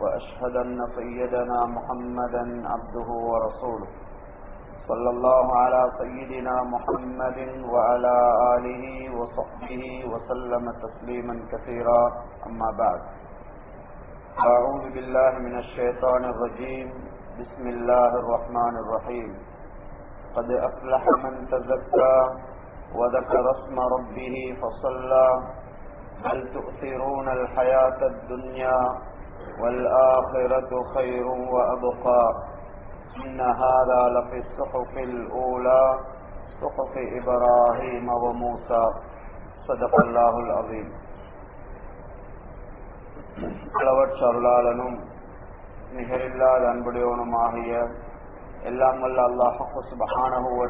وأشهد أن سيدنا محمدا عبده ورسوله. صلى الله على سيدنا محمد وعلى آله وصحبه وسلم تسليما كثيرا. أما بعد أعوذ بالله من الشيطان الرجيم. بسم الله الرحمن الرحيم. قد أفلح من تزكى وذكر اسم ربه فصلى. بل تؤثرون الحياة الدنيا والآخرة خير وأبقى إن هذا لفي الصحف الأولى صحف إبراهيم وموسى صدق الله العظيم அளவற்ற அருளாளனும் நிகரில்லாத அன்புடையவனுமாகிய எல்லாம் வல்ல அல்லாஹு சுபஹானஹுவ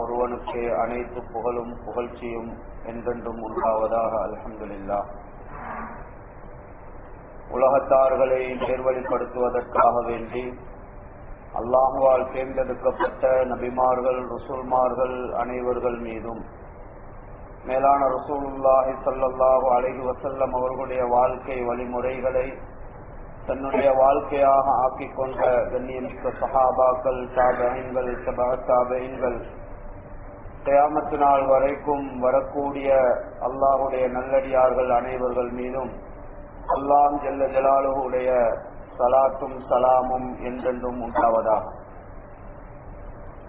ஒருவனுக்கே அனைத்து புகழும் புகழ்ச்சியும் என்றென்றும் உண்டாவதாக அலமதுல்லா உலகத்தார்களை நேர்வழிப்படுத்துவதற்காக வேண்டி அல்லாஹுவால் தேர்ந்தெடுக்கப்பட்ட நபிமார்கள் ரசூல்மார்கள் அனைவர்கள் மீதும் மேலான ரசூலுல்லாஹி சல்லாஹு அலஹி வசல்லம் அவர்களுடைய வாழ்க்கை வழிமுறைகளை தன்னுடைய வாழ்க்கையாக ஆக்கிக் கொண்ட கண்ணியமிக்க சஹாபாக்கள் தாபகங்கள் தாபகங்கள் கயாமத்து நாள் வரைக்கும் வரக்கூடிய அல்லாஹுடைய நல்லடியார்கள் அனைவர்கள் மீதும் அல்லாம் ஜெல்ல ஜலாலுடைய சலாத்தும் சலாமும் என்றென்றும் உண்டாவதாக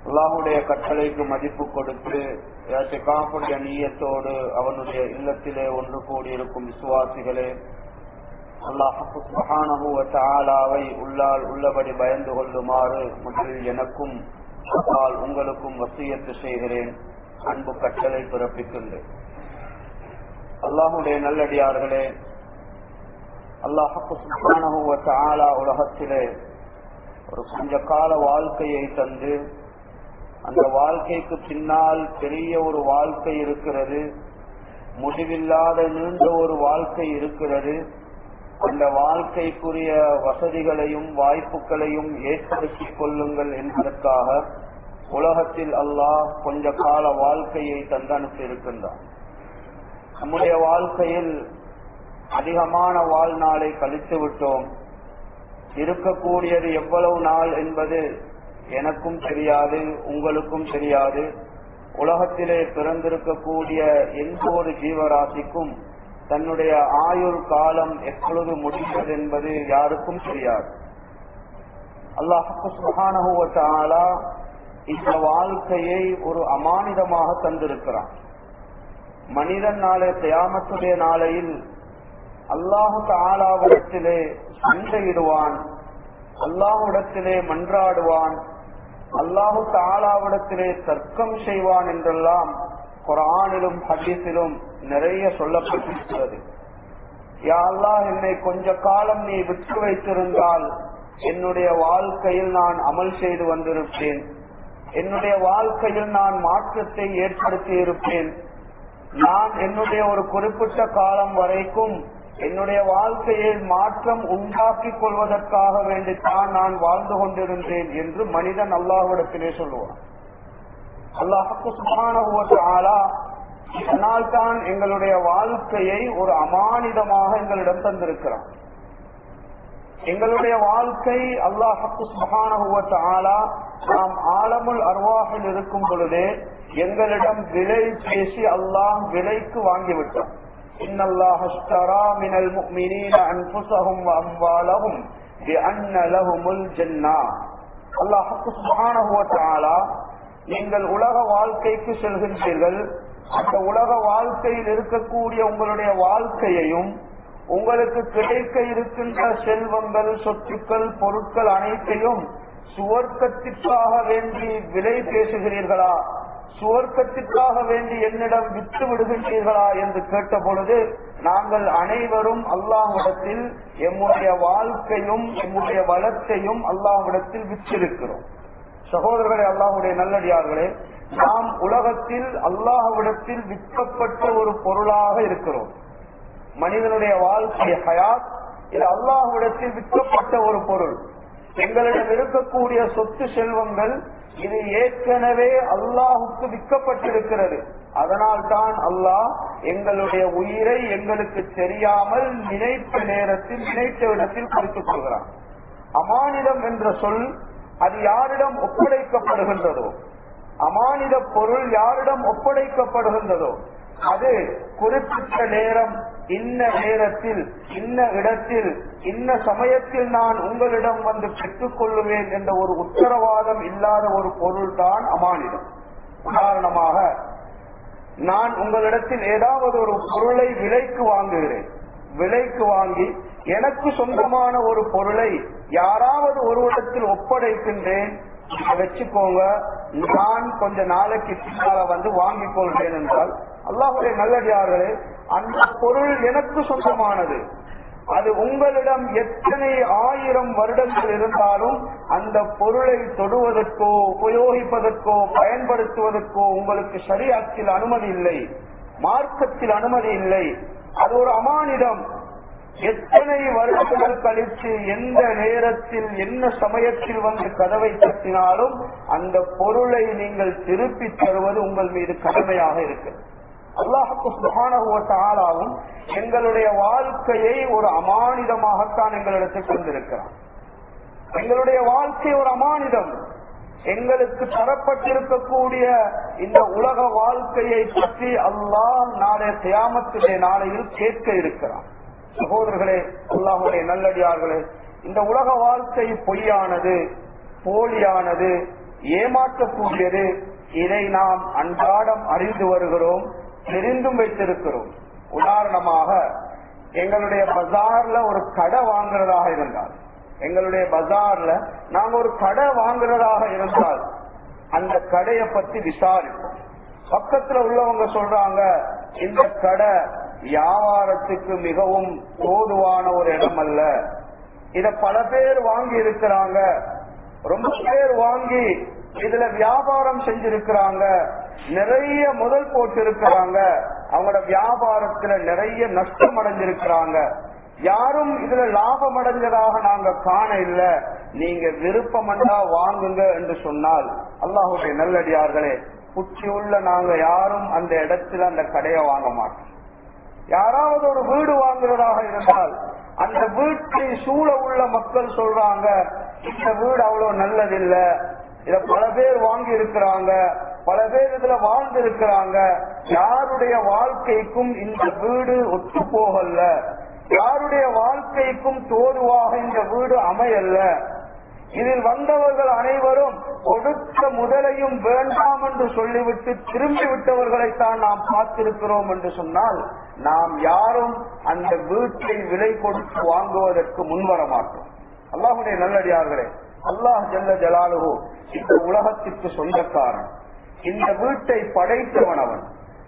அல்லாஹுடைய கட்டளைக்கு மதிப்பு கொடுத்து காப்புடைய நீயத்தோடு அவனுடைய இல்லத்திலே ஒன்று கூடியிருக்கும் விசுவாசிகளே அல்லாஹாவை உள்ளால் உள்ளபடி பயந்து கொள்ளுமாறு முதலில் எனக்கும் அப்பால் உங்களுக்கும் வசியத்து செய்கிறேன். அன்பு கட்டளை பிறப்பிக்கின்றேன். அல்லாஹுடைய நல்லடியார்களே அல்லாஹால உலகத்திலே ஒரு கொஞ்ச கால வாழ்க்கையை தந்து அந்த வாழ்க்கைக்கு பின்னால் பெரிய ஒரு வாழ்க்கை இருக்கிறது முடிவில்லாத நீண்ட ஒரு வாழ்க்கை இருக்கிறது அந்த வாழ்க்கைக்குரிய வசதிகளையும் வாய்ப்புகளையும் ஏற்படுத்திக் கொள்ளுங்கள் என்பதற்காக உலகத்தில் அல்லாஹ் கொஞ்ச கால வாழ்க்கையை தந்தனுப்பிருக்கின்றான் நம்முடைய வாழ்க்கையில் அதிகமான வாழ்நாளை கழித்து விட்டோம். இருக்கக்கூடியது எவ்வளவு நாள் என்பது எனக்கும் தெரியாது உங்களுக்கும் தெரியாது. உலகத்திலே பிறந்திருக்கக்கூடிய எந்த ஒரு ஜீவராசிக்கும் தன்னுடைய ஆயுள் காலம் எப்பொழுது முடிந்தது என்பது யாருக்கும் தெரியாது. அல்லாஹாலா இந்த வாழ்க்கையை ஒரு அமானிதமாக தந்திருக்கிறான். மனிதன் நாளை தியாமத்துடைய நாளையில் அல்லாஹு தாலாவிடத்திலே சண்டையிடுவான் அல்லாஹுடத்திலே மன்றாடுவான் அல்லாஹு தாலாவிடத்திலே தர்க்கம் செய்வான் என்றெல்லாம் குரானிலும் ஹதீஸிலும் நிறைய சொல்லப்பட்டிருக்கிறது. யாழ்லா என்னை கொஞ்ச காலம் நீ விட்டு வைத்திருந்தால் என்னுடைய வாழ்க்கையில் நான் அமல் செய்து வந்திருப்பேன். என்னுடைய வாழ்க்கையில் நான் மாற்றத்தை ஏற்படுத்தி இருப்பேன். நான் என்னுடைய ஒரு குறிப்பிட்ட காலம் வரைக்கும் என்னுடைய வாழ்க்கையில் மாற்றம் உண்டாக்கி கொள்வதற்காக வேண்டித்தான் நான் வாழ்ந்து கொண்டிருந்தேன் என்று மனிதன் அல்லாஹ்விடத்திலே சொல்லுவான். அல்லாஹுக்கு சுகானா இதனால் தான் எங்களுடைய வாழ்க்கையை ஒரு அமானிதமாக எங்களிடம் தந்திருக்கிறான். எங்களுடைய வாழ்க்கை அல்லாஹுக்கு ஆளா நாம் ஆலமுல் அருவாகில் இருக்கும் பொழுதே எங்களிடம் விலை பேசி அல்லாஹ் விலைக்கு வாங்கிவிட்டான். إن الله اشترى من المؤمنين أنفسهم وأموالهم بأن لهم الجنة الله سبحانه وتعالى நீங்கள் உலக வாழ்க்கைக்கு செல்கின்றீர்கள் அந்த உலக வாழ்க்கையில் இருக்கக்கூடிய உங்களுடைய வாழ்க்கையையும் உங்களுக்கு கிடைக்க இருக்கின்ற செல்வங்கள் சொத்துக்கள் பொருட்கள் அனைத்தையும் சுவர்க்கத்திற்காக வேண்டி விலை பேசுகிறீர்களா சுவர்க்கத்திற்காக வேண்டி என்னிடம் விட்டு விடுகின்றீர்களா என்று கேட்ட பொழுது நாங்கள் அனைவரும் அல்லாஹ்விடத்தில் எம்முடைய வாழ்க்கையும் எம்முடைய வளத்தையும் அல்லாஹ்விடத்தில் விற்றிருக்கிறோம். சகோதரர்களே அல்லாஹுடைய நல்லடியார்களே நாம் உலகத்தில் அல்லாஹ்விடத்தில் விற்கப்பட்ட ஒரு பொருளாக இருக்கிறோம். மனிதனுடைய வாழ்க்கை ஹயாத் இது அல்லாஹ்விடத்தில் விற்கப்பட்ட ஒரு பொருள். எங்களிடம் இருக்கக்கூடிய சொத்து செல்வங்கள் இது ஏற்கனவே அல்லாஹுக்கு விற்கப்பட்டிருக்கிறது. அதனால் தான் அல்லாஹ் எங்களுடைய உயிரை எங்களுக்கு தெரியாமல் நினைத்த நேரத்தில் நினைத்த இடத்தில் குறித்துக் கொள்கிறான். அமானிடம் என்ற சொல் அது யாரிடம் ஒப்படைக்கப்படுகின்றதோ அமானித பொருள் யாரிடம் ஒப்படைக்கப்படுகின்றதோ அது குறிப்பிட்ட நேரம் இன்ன நேரத்தில் இன்ன இடத்தில் இன்ன சமயத்தில் நான் உங்களிடம் வந்து பெற்றுக் கொள்ளுவேன் என்ற ஒரு உத்தரவாதம் இல்லாத ஒரு பொருள் தான் அமானிடம் உதாரணமாக நான் உங்களிடத்தில் ஏதாவது ஒரு பொருளை விலைக்கு வாங்குகிறேன். விலைக்கு வாங்கி எனக்கு சொந்தமான ஒரு பொருளை யாராவது ஒரு இடத்தில் ஒப்படைக்கின்றேன் வச்சுக்கோங்க நான் கொஞ்ச நாளைக்கு பின்னால வந்து வாங்கிக் கொள்கிறேன் என்றால் அல்லாஹுடைய நல்லடியார்களே அந்த பொருள் எனக்கு சொந்தமானது. அது உங்களிடம் எத்தனை ஆயிரம் வருடங்கள் இருந்தாலும் அந்த பொருளை தொடுவதற்கோ உபயோகிப்பதற்கோ பயன்படுத்துவதற்கோ உங்களுக்கு சரியாக்கில் அனுமதி இல்லை. மார்க்கத்தில் அனுமதி இல்லை. அது ஒரு அமானிடம் எத்தனை வருடங்கள் கழித்து எந்த நேரத்தில் என்ன சமயத்தில் வந்து கதவை தட்டினாலும் அந்த பொருளை நீங்கள் திருப்பி தருவது உங்கள் மீது கடமையாக இருக்கு. அல்லாஹுக்கும் எங்களுடைய வாழ்க்கையை ஒரு அமானிதமாகத்தான் எங்களிடத்தில் கொண்டிருக்கிறான் எங்களுடைய வாழ்க்கை ஒரு அமானிதம். எங்களுக்கு தரப்பட்டிருக்கக்கூடிய இந்த உலக வாழ்க்கையை பற்றி அல்லாஹ் நாளை தியாமத்திலே நாளையில் கேட்க இருக்கிறான். சகோதரர்களே அல்லாஹுடைய நல்லடியார்களே இந்த உலக வாழ்க்கை பொய்யானது போலியானது ஏமாற்றக்கூடியது இதை நாம் அன்றாடம் அறிந்து வருகிறோம். தெரிந்தும் வைத்திருக்கிறோம். உதாரணமாக எங்களுடைய பஜார்ல ஒரு கடை வாங்குறதாக இருந்தால் எங்களுடைய பஜார்ல நாங்க ஒரு கடை வாங்குறதாக இருந்தால் அந்த கடையை பத்தி விசாரிப்போம். பக்கத்துல உள்ளவங்க சொல்றாங்க இந்த கடை வியாபாரத்துக்கு மிகவும் போதுவான ஒரு இடம் அல்ல இத பல பேர் வாங்கி இருக்கிறாங்க. ரொம்ப பேர் வாங்கி இதுல வியாபாரம் செஞ்சிருக்கிறாங்க. நிறைய முதல் போட்டு இருக்கிறாங்க. அவங்களோட வியாபாரத்துல நிறைய நஷ்டம் அடைஞ்சிருக்கிறாங்க. யாரும் இதுல லாபம் அடைஞ்சதாக நாங்க காண இல்ல. நீங்க விருப்பமண்டா வாங்குங்க என்று சொன்னால் அல்லாஹுடைய நல்லடியார்களே புச்சி உள்ள நாங்க யாரும் அந்த இடத்துல அந்த கடையை வாங்க மாட்டோம். யாராவது ஒரு வீடு வாங்குறதாக இருந்தால் அந்த வீட்டை சூழ உள்ள மக்கள் சொல்றாங்க இந்த வீடு அவ்வளவு நல்லதில்ல. இத பல பேர் வாங்கி இருக்கிறாங்க. பல பேர் இதுல வாழ்ந்து இருக்கிறாங்க யாருடைய வாழ்க்கைக்கும் இந்த வீடு ஒத்து போகல யாருடைய வாழ்க்கைக்கும் தோதுவாக இந்த வீடு அமையல்ல. இதில் வந்தவர்கள் அனைவரும் கொடுத்த முதலையும் வேண்டாம் என்று சொல்லிவிட்டு திரும்பி விட்டவர்களைத்தான் நாம் பார்த்திருக்கிறோம் என்று சொன்னால் நாம் யாரும் அந்த வீட்டை விலை கொடுத்து வாங்குவதற்கு முன்வர மாட்டோம். அல்லாஹுடைய நல்லடியார்களே அல்லாஹ் ஜல்ல ஜலாலுகோ இந்த உலகத்திற்கு சொந்தக்காரன். இந்த வீட்டை படைத்தவன் அவன்.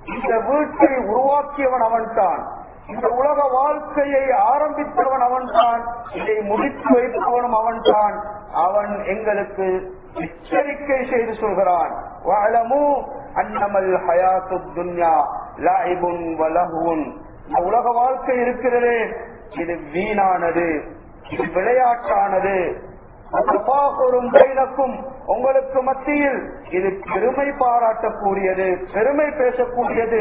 இந்த வீட்டை உருவாக்கியவன் அவன் தான். இந்த உலக வாழ்க்கையை ஆரம்பித்தவன் அவன் தான். இதை முடித்து வைப்பவனும் அவன் தான். அவன் எங்களுக்கு எச்சரிக்கை செய்து சொல்கிறான். வளமு அன்னமல் ஹயாத்து துன்யா லாயிபுன் வலகுன் இந்த உலக வாழ்க்கை இருக்கிறது. இது வீணானது. இது விளையாட்டானது. அத்தபாகுரும் பைனக்கும் உங்களுக்கு மத்தியில் இது பெருமை பாராட்டக்கூடியது பெருமை பேசக்கூடியது.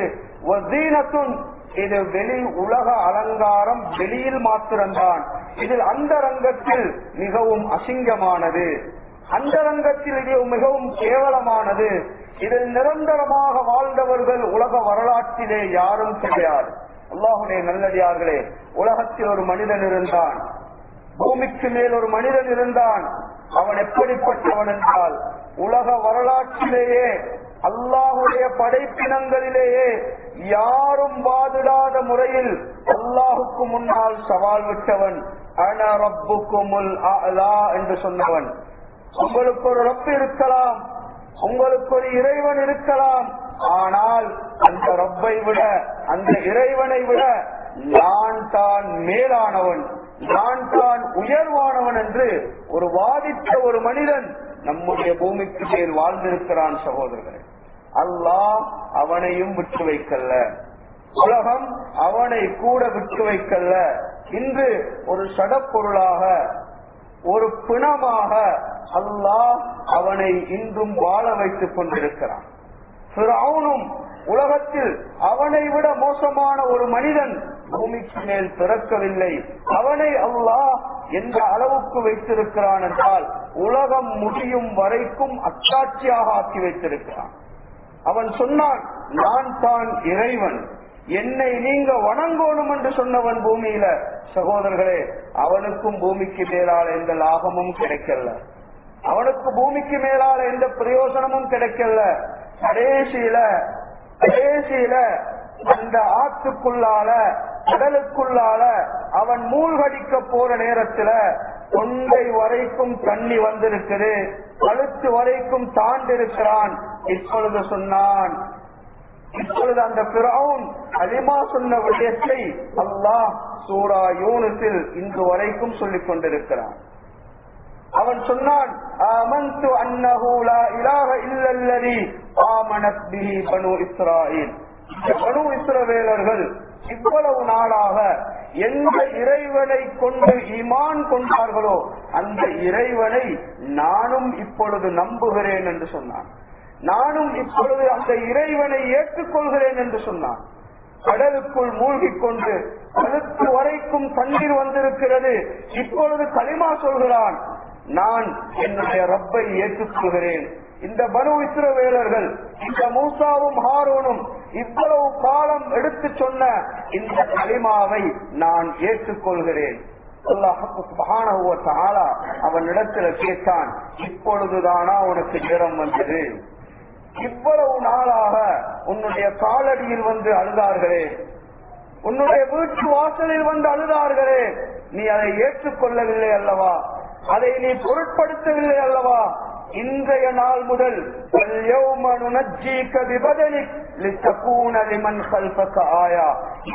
இது வெளி உலக அலங்காரம் வெளியில் மாத்திரம்தான். இதில் அந்த ரங்கத்தில் மிகவும் அசிங்கமானது. அந்த ரங்கத்தில் இது மிகவும் கேவலமானது. இதில் நிரந்தரமாக வாழ்ந்தவர்கள் உலக வரலாற்றிலே யாரும் கிடையாது. அல்லாஹுடைய நல்லடியார்களே உலகத்தில் ஒரு மனிதன் இருந்தான். பூமிக்கு மேல் ஒரு மனிதன் இருந்தான். அவன் எப்படிப்பட்டவன் என்றால் உலக வரலாற்றிலேயே அல்லாஹுடைய படைப்பினங்களிலேயே யாரும் வாதிடாத முறையில் அல்லாஹுக்கு முன்னால் சவால் விட்டவன். அன ரப்புக்குமுல் அலா என்று சொன்னவன். உங்களுக்கு ஒரு ரப்பு இருக்கலாம் உங்களுக்கு ஒரு இறைவன் இருக்கலாம். ஆனால் அந்த ரப்பை விட அந்த இறைவனை விட நான் தான் மேலானவன். நான் தான் உயர்வானவன் என்று ஒரு வாதித்த ஒரு மனிதன் நம்முடைய பூமிக்கு மேல் வாழ்ந்திருக்கிறான் சகோதரர்களே. அல்லாஹ் அவனையும் விட்டு வைக்கல்ல. உலகம் அவனை கூட விட்டு வைக்கல்ல. இன்று ஒரு சடப்பொருளாக ஒரு பிணமாக அல்லாஹ் அவனை இன்றும் வாழ வைத்துக் கொண்டிருக்கிறான். அவனும் உலகத்தில் அவனை விட மோசமான ஒரு மனிதன் பூமிக்கு மேல் பிறக்கவில்லை. அவனை அல்லாஹ் எந்த அளவுக்கு வைத்திருக்கிறான் என்றால் உலகம் முடியும் வரைக்கும் அச்சாட்சியாக ஆக்கி வைத்திருக்கிறான். அவன் சொன்னான் நான் தான் இறைவன். என்னை நீங்க வணங்கணும் என்று சொன்னவன் பூமியில. சகோதரர்களே அவனுக்கும் பூமிக்கு மேலால எந்த லாபமும் கிடைக்கல. அவனுக்கு பூமிக்கு மேலால எந்த பிரயோஜனமும் கிடைக்கல. கடைசியில கடைசியில அந்த ஆற்றுக்குள்ளால கடலுக்குள்ளால அவன் மூழ்கடிக்க போற நேரத்துல தொண்டை வரைக்கும் தண்ணி வந்திருக்குது கழுத்து வரைக்கும் தாண்டிருக்கிறான். இப்பொழுது சொன்னான் இப்பொழுது அந்த பிரவுன் அலிமா சொன்ன விஷயத்தை அல்லாஹ் சூரா யூனிஸில் இன்று வரைக்கும் சொல்லிக் கொண்டிருக்கிறான். அவன் சொன்னான் ஆமன்து அன்னஹூலா இலாக இலாஹ இல்லல்லதி ஆமனத் பிஹி பனு இஸ்ராயில். இந்த பனு இஸ்ரவேலர்கள் இவ்வளவு நாளாக எந்த இறைவனை கொண்டு இமான் கொண்டார்களோ அந்த இறைவனை நானும் இப்பொழுது நம்புகிறேன் என்று சொன்னான். நானும் இப்பொழுது அந்த இறைவனை ஏற்றுக்கொள்கிறேன் என்று சொன்னான். கடலுக்குள் மூழ்கிக் கொண்டு கழுத்து வரைக்கும் தண்ணீர் வந்திருக்கிறது. இப்பொழுது களிமா சொல்கிறான் நான் என்னுடைய ரப்பை ஏற்றுக்கொள்கிறேன். இந்த பனு இஸ்ரவேலர்கள் இந்த மூசாவும் ஹாரோனும் இவ்வளவு காலம் எடுத்து சொன்ன இந்த களிமாவை நான் ஏற்றுக்கொள்கிறேன். அவனிடத்துல கேட்டான் இப்பொழுதுதானா உனக்கு நேரம் வந்தது? இவ்வளவு நாளாக உன்னுடைய காலடியில் வந்து அழுதார்களே உன்னுடைய வீட்டு வாசலில் வந்து அழுதார்களே நீ அதை ஏற்றுக்கொள்ளவில்லை அல்லவா? அதை நீ பொருட்படுத்தவில்லை அல்லவா? இன்றைய நாள் முதல்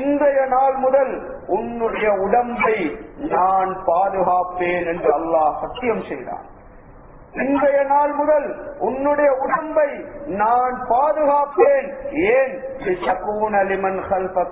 இன்றைய நாள் முதல் உன்னுடைய உடம்பை நான் பாதுகாப்பேன் என்று அல்லாஹ் சத்தியம் செய்தான் இன்றைய நாள் முதல் உன்னுடைய உடம்பை நான் பாதுகாப்பேன். ஏன்?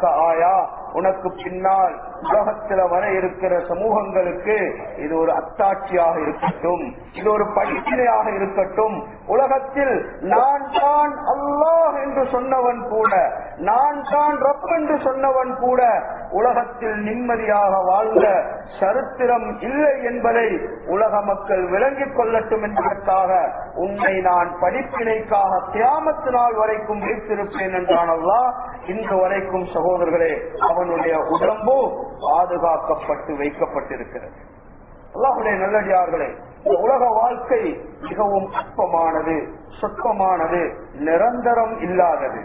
ஆயா. உனக்கு பின்னால் உலகத்தில் வர இருக்கிற சமூகங்களுக்கு இது ஒரு அத்தாட்சியாக இருக்கட்டும். இது ஒரு படிப்பினையாக இருக்கட்டும். உலகத்தில் நான் தான் அல்லாஹ் என்று சொன்னவன் கூட நான் தான் ரப் என்று சொன்னவன் கூட உலகத்தில் நிம்மதியாக வாழ்ந்த சரித்திரம் இல்லை என்பதை உலக மக்கள் விளங்கிக் கொள்ளட்டும் என்பதற்காக உன்னை நான் படிப்பினைக்காக தியாமத்து நாள் வரைக்கும் வைத்திருப்பேன் என்றான் அல்லா இன்று வரைக்கும் சகோதரர்களே அவனுடைய உடம்பு பாதுகாக்கப்பட்டு வைக்கப்பட்டிருக்கிறது. அல்லாஹுடைய நல்லடியார்களே உலக வாழ்க்கை மிகவும் அற்பமானது சொற்பமானது நிரந்தரம் இல்லாதது.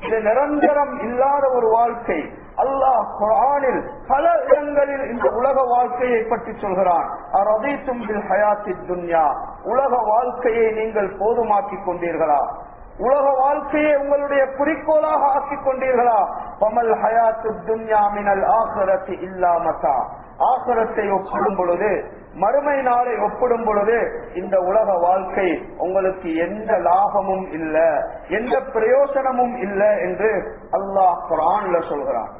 இது நிரந்தரம் இல்லாத ஒரு வாழ்க்கை. அல்லாஹ் குரானில் பல இடங்களில் இந்த உலக வாழ்க்கையை பற்றி சொல்கிறான். துன்யா. உலக வாழ்க்கையை நீங்கள் போதுமாக்கிக் கொண்டீர்களா? உலக வாழ்க்கையை உங்களுடைய குறிக்கோளாக ஆக்கிக் கொண்டீர்களா? பமல் ஹயாத்து துன்யா மினல் ஆகரத்து இல்லாமத்தா ஆகரத்தை ஒப்பிடும் பொழுது மறுமை நாளை ஒப்பிடும் பொழுது இந்த உலக வாழ்க்கை உங்களுக்கு எந்த லாபமும் இல்ல எந்த பிரயோசனமும் இல்ல என்று அல்லாஹ் குரான்ல சொல்கிறான்.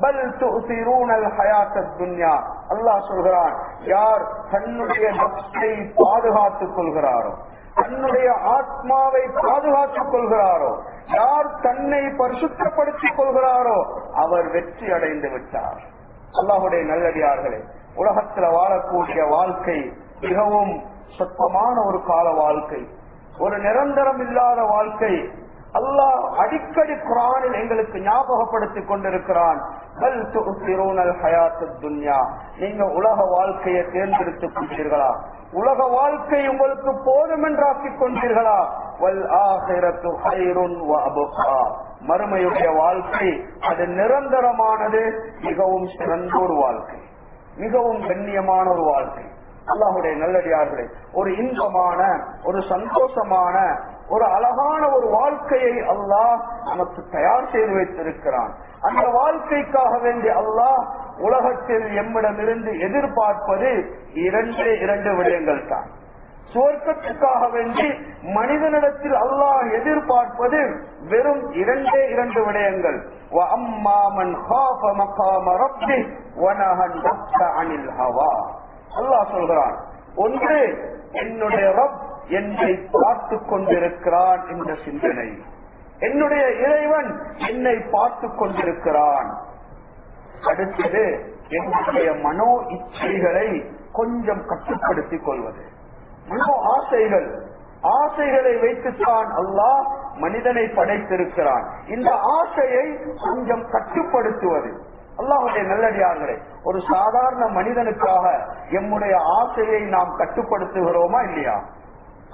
பல் துசிரூனல் ஹயாத்தத் துன்யா அல்லாஹ் சொல்கிறான் யார் தன்னுடைய நப்சை பாதுகாத்துக் கொள்கிறாரோ தன்னுடைய ஆத்மாவை பாதுகாத்துக் கொள்கிறாரோ? யார் தன்னை பரிசுத்தப்படுத்திக் கொள்கிறாரோ? அவர் வெற்றி அடைந்து விட்டார். அல்லாஹுடைய நல்லடியார்களே உலகத்துல வாழக்கூடிய வாழ்க்கை மிகவும் சொற்பமான ஒரு கால வாழ்க்கை. ஒரு நிரந்தரம் இல்லாத வாழ்க்கை. அல்லாஹ் அடிக்கடி குரானில் எங்களுக்கு ஞாபகப்படுத்திக் கொண்டிருக்கிறான். நீங்க உலக வாழ்க்கையை தேர்ந்தெடுத்துக் கொண்டீர்களா? உலக வாழ்க்கை உங்களுக்கு போதும் என்றாக்கிக் கொண்டீர்களா ஹைருன் மறுமையுடைய வாழ்க்கை அது நிரந்தரமானது மிகவும் சிறந்த ஒரு வாழ்க்கை. மிகவும் கண்ணியமான ஒரு வாழ்க்கை. அல்லாஹுடைய நல்லடியார்களே ஒரு இன்பமான ஒரு சந்தோஷமான ஒரு அழகான ஒரு வாழ்க்கையை அல்லாஹ் நமக்கு தயார் செய்து வைத்திருக்கிறான். அந்த வாழ்க்கைக்காக வேண்டி அல்லாஹ் உலகத்தில் எம்மிடமிருந்து எதிர்பார்ப்பது இரண்டு இரண்டு விடயங்கள் தான். சுவர்க்கத்துக்காக வேண்டி மனிதனிடத்தில் அல்லாஹ் எதிர்பார்ப்பது வெறும் இரண்டே இரண்டு விடயங்கள். அல்லாஹ் சொல்கிறான் ஒன்று என்னுடைய ரப் என்னை பார்த்து கொண்டிருக்கிறான் என்ற சிந்தனை. என்னுடைய இறைவன் என்னை பார்த்து கொண்டிருக்கிறான். அடுத்தது என்னுடைய மனோ இச்சைகளை கொஞ்சம் கட்டுப்படுத்திக் கொள்வது. மனோ ஆசைகள். ஆசைகளை வைத்துத்தான் அல்லாஹ் மனிதனை படைத்திருக்கிறான். இந்த ஆசையை கொஞ்சம் கட்டுப்படுத்துவது. அல்லாஹுடைய நல்லடியார்களே ஒரு சாதாரண மனிதனுக்காக எம்முடைய ஆசையை நாம் கட்டுப்படுத்துகிறோமா இல்லையா?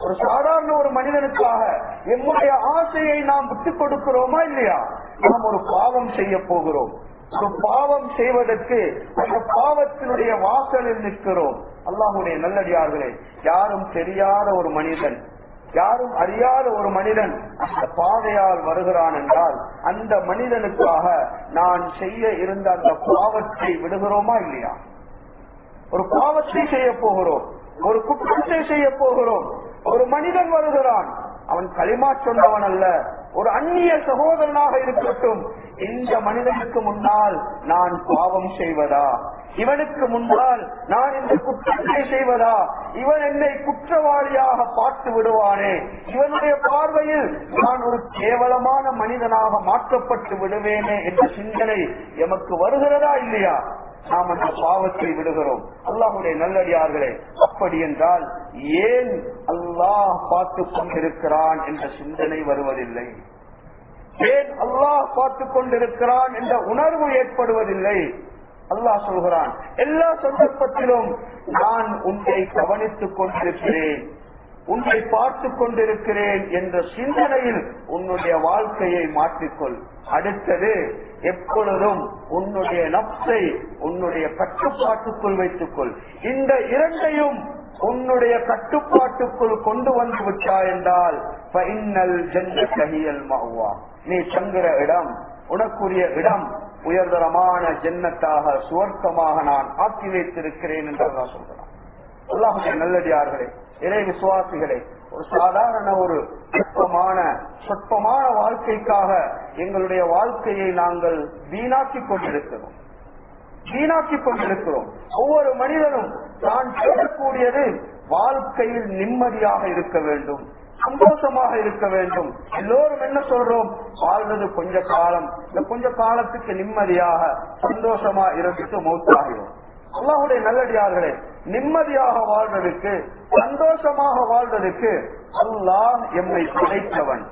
ஒரு சாதாரண ஒரு மனிதனுக்காக எம்முடைய ஆசையை நாம் விட்டுக் கொடுக்கிறோமா இல்லையா? நாம் ஒரு பாவம் செய்ய போகிறோம். ஒரு பாவம் செய்வதற்கு அந்த பாவத்தினுடைய வாசலில் நிற்கிறோம். அல்லாஹுடைய நல்லடியார்களே யாரும் தெரியாத ஒரு மனிதன் யாரும் அறியாத ஒரு மனிதன் அந்த பாதையால் வருகிறான் என்றால் அந்த மனிதனுக்காக நான் செய்ய இருந்த அந்த பாவத்தை விடுகிறோமா இல்லையா? ஒரு பாவத்தை செய்ய போகிறோம். ஒரு குற்றத்தை செய்ய போகிறோம். ஒரு மனிதன் வருகிறான். அவன் களிமா சொன்னவன் அல்ல ஒரு அந்நிய சகோதரனாக இருக்கட்டும். இந்த மனிதனுக்கு முன்னால் நான் பாவம் செய்வதா? இவனுக்கு முன்னால் நான் இந்த குற்றத்தை செய்வதா? இவன் என்னை குற்றவாளியாக பார்த்து விடுவானே. இவனுடைய பார்வையில் நான் ஒரு கேவலமான மனிதனாக மாற்றப்பட்டு விடுவேனே என்ற சிந்தனை எமக்கு வருகிறதா இல்லையா? நாம் அந்த பாவத்தை விடுகிறோம். அல்லாஹுடைய நல்லடியார்களே அப்படி என்றால் ஏன் அல்லாஹ் பார்த்து கொண்டிருக்கிறான் என்ற சிந்தனை வருவதில்லை? ஏன் அல்லாஹ் பார்த்து கொண்டிருக்கிறான் என்ற உணர்வு ஏற்படுவதில்லை? அல்லாஹ் சொல்கிறான் எல்லா சந்தர்ப்பத்திலும் நான் உன்னை கவனித்துக் கொண்டிருக்கிறேன். உன்னை பார்த்து கொண்டிருக்கிறேன் என்ற சிந்தனையில் உன்னுடைய வாழ்க்கையை மாற்றிக்கொள். அடுத்தது எப்பொழுதும் உன்னுடைய நப்சை உன்னுடைய கட்டுப்பாட்டுக்குள் வைத்துக்கொள். இந்த இரண்டையும் உன்னுடைய கட்டுப்பாட்டுக்குள் கொண்டு வந்து விட்டா என்றால் நீ தங்குற இடம் உனக்குரிய இடம் உயர்தரமான ஜென்னத்தாக சுவர்க்கமாக நான் ஆக்கி வைத்திருக்கிறேன் என்று நான் சொல்கிறான் அல்லாஹுடைய நல்லடியார்களே இறை விசுவாசிகளே ஒரு சாதாரண ஒரு சொற்பமான சொற்பமான வாழ்க்கைக்காக எங்களுடைய வாழ்க்கையை நாங்கள் வீணாக்கி கொண்டிருக்கிறோம். வீணாக்கி கொண்டிருக்கிறோம். ஒவ்வொரு மனிதனும் தான் தேடக்கூடியது வாழ்க்கையில் நிம்மதியாக இருக்க வேண்டும் சந்தோஷமாக இருக்க வேண்டும். எல்லோரும் என்ன சொல்றோம்? வாழ்வது கொஞ்ச காலம் இந்த கொஞ்ச காலத்துக்கு நிம்மதியாக சந்தோஷமா இருந்துட்டு மௌத்தாகிறோம் அல்லாஹுடைய நல்லடியார்களே நிம்மதியாக வாழ்வதற்கு சந்தோஷமாக வாழ்வதற்கு அல்லாஹ் எம்மை படைத்தவன்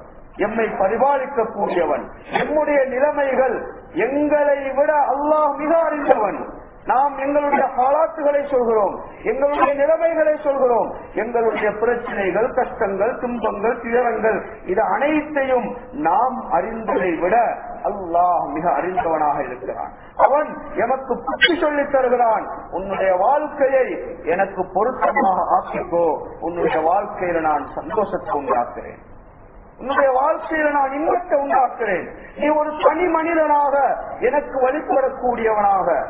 எம்மை பரிபாலிக்கக்கூடியவன். எம்முடைய நிலைமைகள் எங்களை விட அல்லாஹ் மிக அறிந்தவன். நாம் எங்களுடைய பாலாட்டுகளை சொல்கிறோம் எங்களுடைய நிலைமைகளை சொல்கிறோம். எங்களுடைய பிரச்சனைகள் கஷ்டங்கள் துன்பங்கள் துயரங்கள் இது அனைத்தையும் நாம் அறிந்ததை விட அல்லாஹ் மிக அறிந்தவனாக இருக்கிறான். அவன் எனக்கு புத்தி சொல்லித் தருகிறான். உன்னுடைய வாழ்க்கையை எனக்கு பொருத்தமாக ஆக்கிக்கோ. உன்னுடைய வாழ்க்கையில நான் சந்தோஷத்தை உண்டாக்குறேன். உன்னுடைய வாழ்க்கையில நான் இன்பத்தை உண்டாக்குறேன். நீ ஒரு தனி மனிதனாக எனக்கு வழிபடக்கூடியவனாக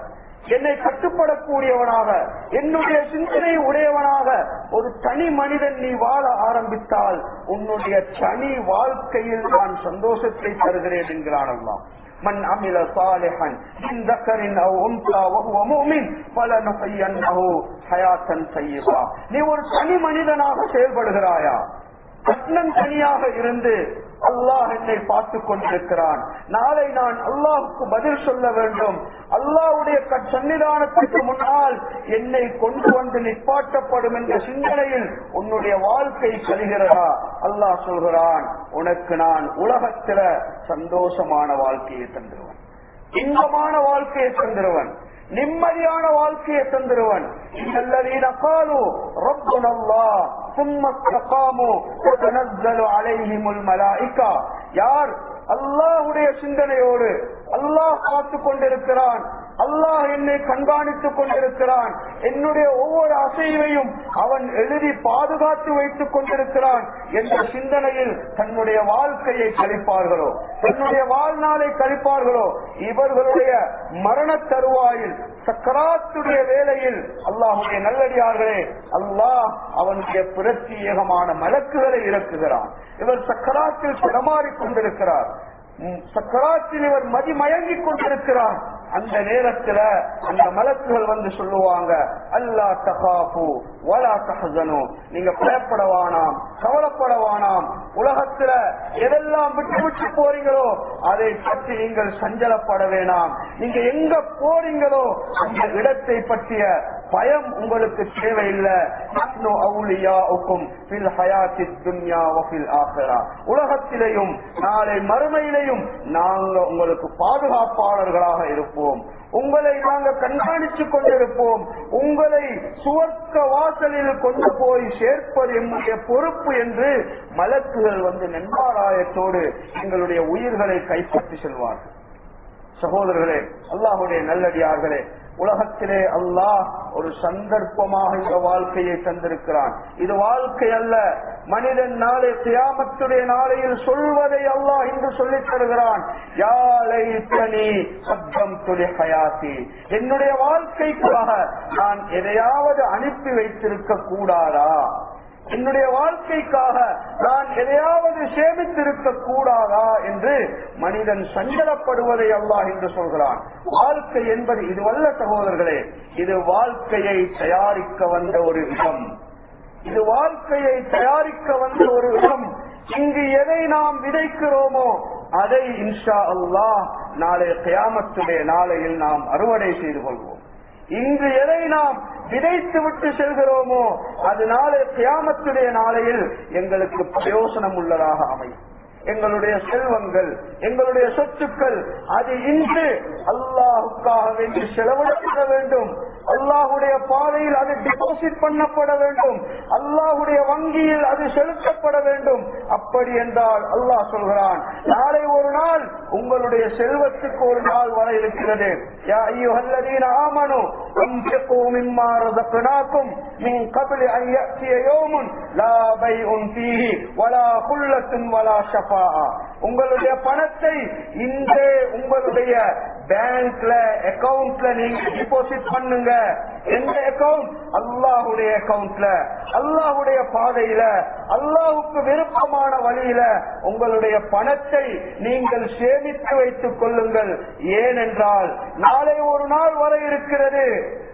என்னை கட்டுப்படக்கூடியவனாக என்னுடைய சிந்தனை உடையவனாக ஒரு தனி மனிதன் நீ வாழ ஆரம்பித்தால் உன்னுடைய தனி வாழ்க்கையில் நான் சந்தோஷத்தை தருகிறேன் என்கிறான் அல்லாஹ் من عمل صالحا من ذكر او انثى وهو مؤمن فلنحيينه حياه طيبه நீ ஒரு தனி மனிதனாக செயல்படுகிறாயா கட்னம் தனியாக இருந்து அல்லாஹ் என்னை பார்த்து கொண்டிருக்கிறான். நாளை நான் அல்லாஹுக்கு பதில் சொல்ல வேண்டும். அல்லாவுடைய சன்னிதானத்திற்கு முன்னால் என்னை கொண்டு வந்து நிப்பாட்டப்படும் என்ற சிந்தனையில் உன்னுடைய வாழ்க்கை கழிகிறதா அல்லாஹ் சொல்கிறான் உனக்கு நான் உலகத்தில சந்தோஷமான வாழ்க்கையை தந்துருவன். இன்பமான வாழ்க்கையை தந்துருவன். நிம்மதியான வாழ்க்கையை தந்துருவன். யார்? அல்லாஹுடைய சிந்தனையோடு அல்லாஹ் பார்த்து கொண்டிருக்கிறான் அல்லாஹ் என்னை கண்காணித்துக் கொண்டிருக்கிறான். என்னுடைய ஒவ்வொரு அசைவையும் அவன் எழுதி பாதுகாத்து வைத்துக் கொண்டிருக்கிறான் என்ற சிந்தனையில் தன்னுடைய வாழ்க்கையை கழிப்பார்களோ? தன்னுடைய வாழ்நாளை கழிப்பார்களோ? இவர்களுடைய மரண தருவாயில் சக்கராத்துடைய வேலையில் அல்லாஹுடைய நல்லடியார்களே அல்லாஹ் அவனுடைய பிரத்யேகமான மலக்குகளை இறக்குகிறான். இவர் சக்கராத்தில் தடமாறிக் கொண்டிருக்கிறார். சக்கராத்தில் இவர் மதிமயங்கிக் கொண்டிருக்கிறார். அந்த நேரத்துல அந்த மலக்குகள் வந்து சொல்லுவாங்க அல்லா தகாபு வலா தஹசனு. நீங்க பயப்படவானாம் கவலைப்படவானாம் உலகத்துல எதெல்லாம் விட்டு விட்டு போறீங்களோ அதை பற்றி நீங்கள் சஞ்சலப்பட வேணாம். நீங்க எங்க போறீங்களோ அந்த இடத்தை பற்றிய பயம் உங்களுக்கு தேவையில்லை. உலகத்திலையும் ஹயாத்தித் நாளை மறுமையிலையும் நாங்க உங்களுக்கு பாதுகாப்பாளர்களாக இருப்போம். உங்களை நாங்க கண்காணித்துக் கொண்டிருப்போம். உங்களை சுவர்க்க வாசலில் கொண்டு போய் சேர்ப்பது என்னுடைய பொறுப்பு என்று மலக்குகள் வந்து நன்மாராயத்தோடு எங்களுடைய உயிர்களை கைப்பற்றி செல்வார்கள். சகோதரர்களே அல்லாஹுடைய நல்லடியார்களே உலகத்திலே அல்லாஹ் ஒரு சந்தர்ப்பமாக இந்த வாழ்க்கையை தந்திருக்கிறான். இது வாழ்க்கை அல்ல. மனிதன் நாளை கியாமத்துடைய நாளையில் சொல்வதை அல்லாஹ் இன்று சொல்லித் தருகிறான். யாழை தனி சப்தம் துளி என்னுடைய வாழ்க்கைக்காக நான் எதையாவது அனுப்பி வைத்திருக்க கூடாதா? என்னுடைய வாழ்க்கைக்காக நான் எதையாவது சேமித்திருக்க கூடாதா என்று மனிதன் சஞ்சலப்படுவதை அல்லாஹ் என்று சொல்கிறான். வாழ்க்கை என்பது இது வல்ல சகோதரர்களே இது வாழ்க்கையை தயாரிக்க வந்த ஒரு இடம். இது வாழ்க்கையை தயாரிக்க வந்த ஒரு இடம். இங்கு எதை நாம் விதைக்கிறோமோ அதை இன்ஷா அல்லாஹ் நாளை கயாமத்துடைய நாளையில் நாம் அறுவடை செய்து கொள்வோம். இன்று எதை நாம் விதைத்து விட்டு செல்கிறோமோ அது நாளை கியாமத்துடைய நாளையில் எங்களுக்கு பிரயோசனம் உள்ளதாக அமையும். எங்களுடைய செல்வங்கள் எங்களுடைய சொத்துக்கள் அது இன்று அல்லாஹுக்காக வேண்டி செலவிடப்பட வேண்டும். அல்லாஹுடைய பாதையில் அது டிபாசிட் பண்ணப்பட வேண்டும். அல்லாஹுடைய வங்கியில் அது செலுத்தப்பட வேண்டும். அப்படி என்றால் அல்லாஹ் சொல்கிறான் நாளை உங்களுடைய செல்வத்துக்கு ஒரு நாள் வர இருக்கிறது. யா ஐயுஹல்லதீன ஆமனு அன்ஃபிகு மிம்மா ரஸக்னாக்கும் மின் قبل أن يأتي يوم لا بيع فيه ولا خلة ولا شفاعة உங்களுடைய பணத்தை இன்றே உங்களுடைய பேங்க்ல அக்கவுண்ட்ல நீங்க டிபாசிட் பண்ணுங்க எந்த அக்கவுண்ட் அல்லாஹுடைய அக்கவுண்ட்ல அல்லாஹுடைய பாதையில அல்லாஹுக்கு விருப்பமான வழியில உங்களுடைய பணத்தை நீங்கள் சேமித்து வைத்துக் கொள்ளுங்கள் ஏனென்றால் நாளை ஒரு நாள் வர இருக்கிறது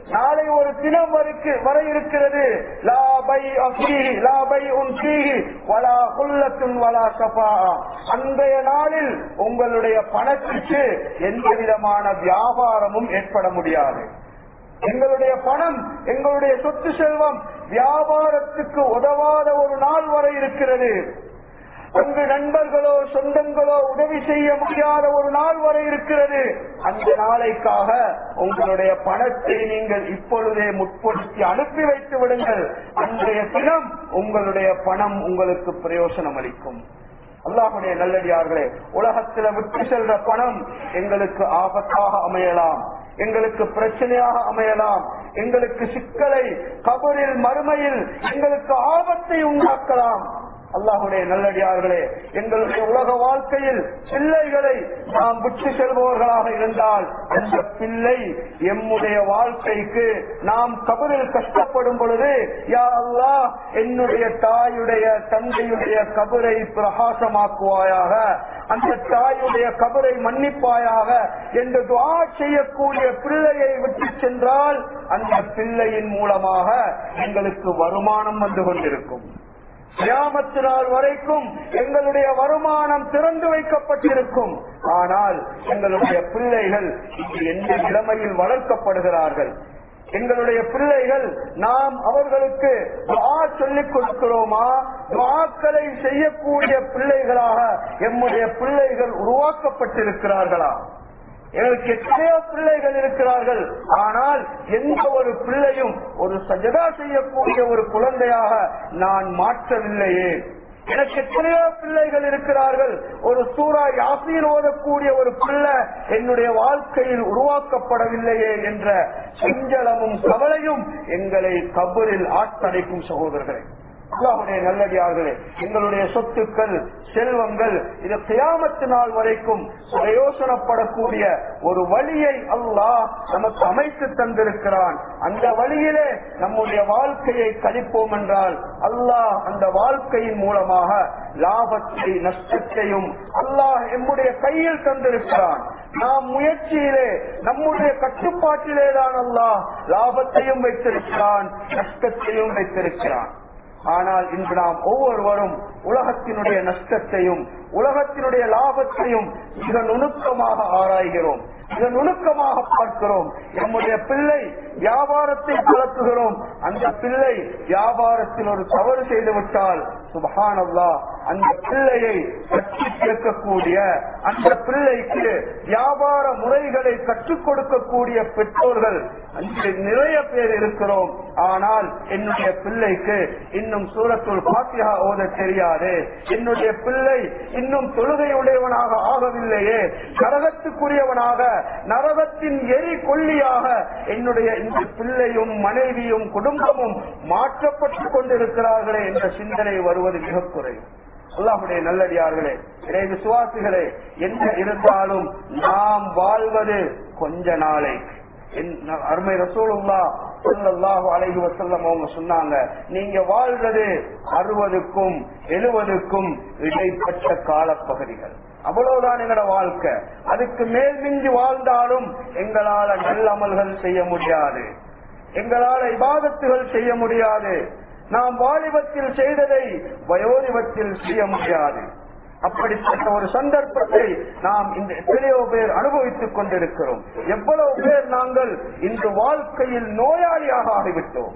நாளை ஒரு தினம் வருக்கு- வர இருக்கிறது. லாபை உன் வலா குல்லத்துன் வலா அன்றைய நாளில் உங்களுடைய பணத்திற்கு எந்த விதமான வியாபாரமும் ஏற்பட முடியாது. எங்களுடைய பணம் எங்களுடைய சொத்து செல்வம் வியாபாரத்துக்கு உதவாத ஒரு நாள் வரை இருக்கிறது. உங்க நண்பர்களோ சொந்தங்களோ உதவி செய்ய முடியாத ஒரு நாள் வரை இருக்கிறது. அந்த நாளைக்காக உங்களுடைய பணத்தை நீங்கள் இப்பொழுதே முற்படுத்தி அனுப்பி வைத்து விடுங்கள். அன்றைய தினம் உங்களுடைய பணம் உங்களுக்கு பிரயோசனம் அளிக்கும். அல்லாஹுடைய நல்லடியார்களே உலகத்துல விட்டு செல்ற பணம் எங்களுக்கு ஆபத்தாக அமையலாம். எங்களுக்கு பிரச்சனையாக அமையலாம். எங்களுக்கு சிக்கலை கபரில் மறுமையில் எங்களுக்கு ஆபத்தை உண்டாக்கலாம். அல்லாஹுடைய நல்லடியார்களே எங்களுடைய உலக வாழ்க்கையில் பிள்ளைகளை நாம் விட்டு செல்பவர்களாக இருந்தால் அந்த பிள்ளை எம்முடைய வாழ்க்கைக்கு நாம் கபரில் கஷ்டப்படும் பொழுது யா அல்லாஹ் என்னுடைய தாயுடைய தந்தையுடைய கபரை பிரகாசமாக்குவாயாக அந்த தாயுடைய கபரை மன்னிப்பாயாக என்று துவா செய்யக்கூடிய பிள்ளையை விட்டு சென்றால் அந்த பிள்ளையின் மூலமாக எங்களுக்கு வருமானம் வந்து கொண்டிருக்கும். கிராமத்தினால் நாள் வரைக்கும் எங்களுடைய வருமானம் திறந்து வைக்கப்பட்டிருக்கும். ஆனால் எங்களுடைய பிள்ளைகள் இங்கு எந்த நிலைமையில் வளர்க்கப்படுகிறார்கள்? எங்களுடைய பிள்ளைகள் நாம் அவர்களுக்கு துவா சொல்லிக் கொடுக்கிறோமா? துவாக்களை செய்யக்கூடிய பிள்ளைகளாக எம்முடைய பிள்ளைகள் உருவாக்கப்பட்டிருக்கிறார்களா? எனக்கு எத்தனையோ பிள்ளைகள் இருக்கிறார்கள். ஆனால் எந்த ஒரு பிள்ளையும் ஒரு சஜதா செய்யக்கூடிய ஒரு குழந்தையாக நான் மாற்றவில்லையே. எனக்கு எத்தனையோ பிள்ளைகள் இருக்கிறார்கள். ஒரு சூறா யாசீன் ஓதக்கூடிய ஒரு பிள்ளை என்னுடைய வாழ்க்கையில் உருவாக்கப்படவில்லையே என்ற சஞ்சலமும் கவலையும் எங்களை கபரில் ஆட்டடைக்கும் சகோதரர்களை. அல்லாஹுடைய நல்லடியார்களே எங்களுடைய சொத்துக்கள் செல்வங்கள் இது கியாமத்து நாள் வரைக்கும் பிரயோசனப்படக்கூடிய ஒரு வழியை அல்லாஹ் நமக்கு அமைத்து தந்திருக்கிறான். அந்த வழியிலே நம்முடைய வாழ்க்கையை கழிப்போம் என்றால் அல்லாஹ் அந்த வாழ்க்கையின் மூலமாக லாபத்தை நஷ்டத்தையும் அல்லாஹ் எம்முடைய கையில் தந்திருக்கிறான். நாம் முயற்சியிலே நம்முடைய கட்டுப்பாட்டிலே தான் அல்லாஹ் லாபத்தையும் வைத்திருக்கிறான் நஷ்டத்தையும் வைத்திருக்கிறான். ஆனால் இன்று நாம் ஒவ்வொருவரும் உலகத்தினுடைய நஷ்டத்தையும் உலகத்தினுடைய லாபத்தையும் மிக நுணுக்கமாக ஆராய்கிறோம். மிக நுணுக்கமாக பார்க்கிறோம். நம்முடைய பிள்ளை வியாபாரத்தை கலக்குகிறோம் அந்த பிள்ளை வியாபாரத்தில் ஒரு தவறு செய்து விட்டால் சுபஹானல்லா அந்த பிள்ளையை கட்டி கேட்கக்கூடிய அந்த பிள்ளைக்கு வியாபார முறைகளை கற்றுக் கொடுக்கக்கூடிய பெற்றோர்கள் அங்கே நிறைய பேர் இருக்கிறோம். ஆனால் என்னுடைய பிள்ளைக்கு இன்னும் சூரத்துள் பாத்தியா ஓத தெரியாது. என்னுடைய பிள்ளை இன்னும் தொழுகை உடையவனாக ஆகவில்லையே. கரகத்துக்குரியவனாக நரகத்தின் எரி கொல்லியாக என்னுடைய இந்த பிள்ளையும் மனைவியும் குடும்பமும் மாற்றப்பட்டுக் கொண்டிருக்கிறார்களே என்ற சிந்தனை வருவது மிக குறையும் அல்லாஹுடைய நல்லடியார்களே இறை விசுவாசிகளே என்ன இருந்தாலும் நாம் வாழ்வது கொஞ்ச நாளைக்கு. அருமை ரசூலுல்லா ஸல்லல்லாஹு அலைஹி வஸல்லம் அவங்க சொன்னாங்க நீங்க வாழ்றது அறுபதுக்கும் எழுபதுக்கும் இடைப்பட்ட காலப்பகுதிகள். அவ்வளவுதான் எங்களோட வாழ்க்கை. அதுக்கு மேல் மிஞ்சி வாழ்ந்தாலும் எங்களால நல்ல அமல்கள் செய்ய முடியாது. எங்களால இபாதத்துகள் செய்ய முடியாது. நாம் வாலிபத்தில் செய்ததை வயோதிபத்தில் செய்ய முடியாது. அப்படிப்பட்ட ஒரு சந்தர்ப்பத்தை நாம் இந்த எத்தனையோ பேர் அனுபவித்துக் கொண்டிருக்கிறோம். எவ்வளவு பேர் நாங்கள் இன்று வாழ்க்கையில் நோயாளியாக ஆகிவிட்டோம்.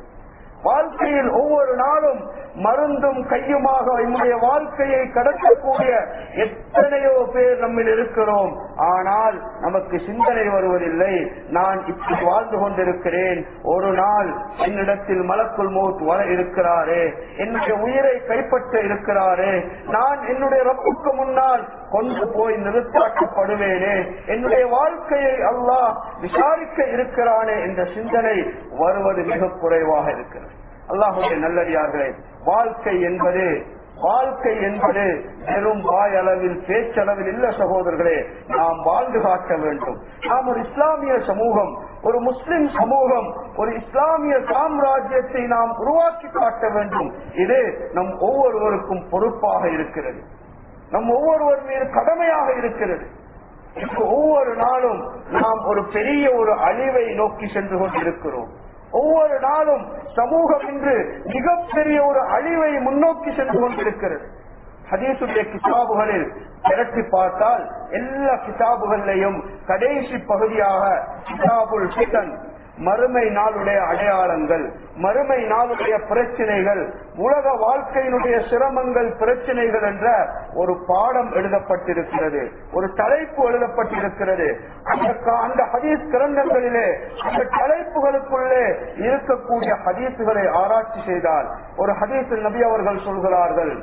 வாழ்க்கையில் ஒவ்வொரு நாளும் மருந்தும் கையுமாக என்னுடைய வாழ்க்கையை கடக்கக்கூடிய எத்தனையோ பேர் நம்மில் இருக்கிறோம். ஆனால் நமக்கு சிந்தனை வருவதில்லை. நான் இப்படி வாழ்ந்து கொண்டிருக்கிறேன். ஒரு நாள் என்னிடத்தில் மலக்குள் மௌத் வர இருக்கிறாரே. என்னுடைய உயிரை கைப்பற்ற இருக்கிறாரே. நான் என்னுடைய ரப்புக்கு முன்னால் கொண்டு போய் நிறுத்தாக்கப்படுவேனே. என்னுடைய வாழ்க்கையை அல்லாஹ் விசாரிக்க இருக்கிறானே என்ற சிந்தனை வருவது மிக குறைவாக இருக்கிறது. அல்லாஹுடைய நல்லடியார்களே வாழ்க்கை என்பது வாழ்க்கை என்பது வெறும் வாயளவில் பேச்சளவில் இல்ல சகோதரர்களே நாம் வாழ்ந்து காட்ட வேண்டும். நாம் ஒரு இஸ்லாமிய சமூகம் ஒரு முஸ்லிம் சமூகம் ஒரு இஸ்லாமிய சாம்ராஜ்யத்தை நாம் உருவாக்கி காட்ட வேண்டும். இது நம் ஒவ்வொருவருக்கும் பொறுப்பாக இருக்கிறது. நம் ஒவ்வொருவர் மீது கடமையாக இருக்கிறது. இப்போ ஒவ்வொரு நாளும் நாம் ஒரு பெரிய ஒரு அழிவை நோக்கி சென்று கொண்டிருக்கிறோம். ஒவ்வொரு நாளும் சமூகம் இன்று மிகப்பெரிய ஒரு அழிவை முன்னோக்கி சென்று கொண்டிருக்கிறது. ஹதீசுடைய கிதாபுகளில் திரட்டி பார்த்தால் எல்லா கிதாபுகளிலையும் கடைசி பகுதியாக கிதாபுல் சிதன் மறுமை நாளுடைய அடையாளங்கள் மறுமை நாளுடைய பிரச்சனைகள் உலக வாழ்க்கையினுடைய சிரமங்கள் பிரச்சனைகள் என்ற ஒரு பாடம் எழுதப்பட்டிருக்கிறது ஒரு தலைப்பு எழுதப்பட்டிருக்கிறது. அந்த கா- அந்த ஹதீஸ் கிரந்தங்களிலே அந்த தலைப்புகளுக்குள்ளே இருக்கக்கூடிய ஹதீசுகளை ஆராய்ச்சி செய்தால் ஒரு ஹதீஸில் நபி அவர்கள் சொல்கிறார்கள்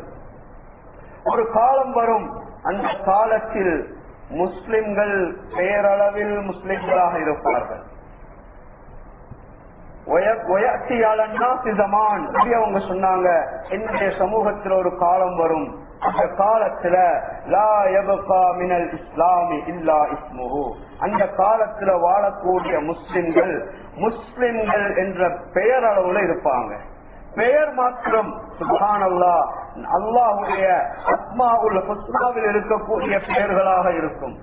ஒரு காலம் வரும் அந்த காலத்தில் முஸ்லிம்கள் பெயரளவில் முஸ்லிம்களாக இருப்பார்கள். அவங்க சொன்னாங்க என்னுடைய சமூகத்தில் ஒரு காலம் வரும். அந்த காலத்துல மினல் இஸ்லாமி இல்லா இஸ்முஹு. அந்த காலத்துல வாழக்கூடிய முஸ்லிம்கள் முஸ்லிம்கள் என்ற பெயரளவுல இருப்பாங்க. பெயர் மாத்திரம் சுபானல்லா அல்லாஹுடைய அஸ்மாவுல் ஹுஸ்னாவில் இருக்கக்கூடிய பெயர்களாக இருக்கும்.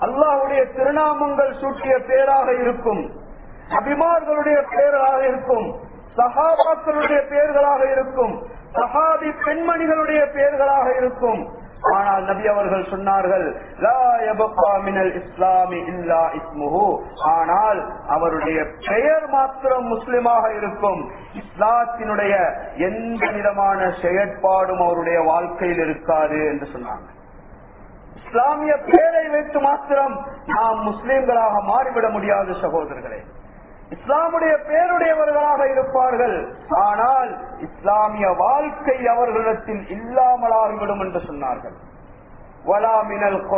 அல்லாஹுடைய திருநாமங்கள் சூட்டிய பேராக இருக்கும். அபிமான்களுடைய பெயர்களாக இருக்கும் சகாபாக்களுடைய பெயர்களாக இருக்கும் சஹாபி பெண்மணிகளுடைய பெயர்களாக இருக்கும். ஆனால் நபி அவர்கள் சொன்னார்கள் "லா மினல் இஸ்லாமி இல்லா இஸ்முஹு." ஆனால் அவருடைய பெயர் மாத்திரம் முஸ்லிமாக இருக்கும். இஸ்லாத்தினுடைய எந்த விதமான செயற்பாடும் அவருடைய வாழ்க்கையில் இருக்காது என்று சொன்னாங்க. இஸ்லாமிய பேரை வைத்து மாத்திரம் நாம் முஸ்லிம்களாக மாறிவிட முடியாது சகோதரர்களே. இஸ்லாமுடைய பேருடையவர்களாக இருப்பார்கள். ஆனால் இஸ்லாமிய வாழ்க்கை அவர்களிடத்தில் இல்லாமலாகிவிடும் என்று சொன்னார்கள். வலா மினல்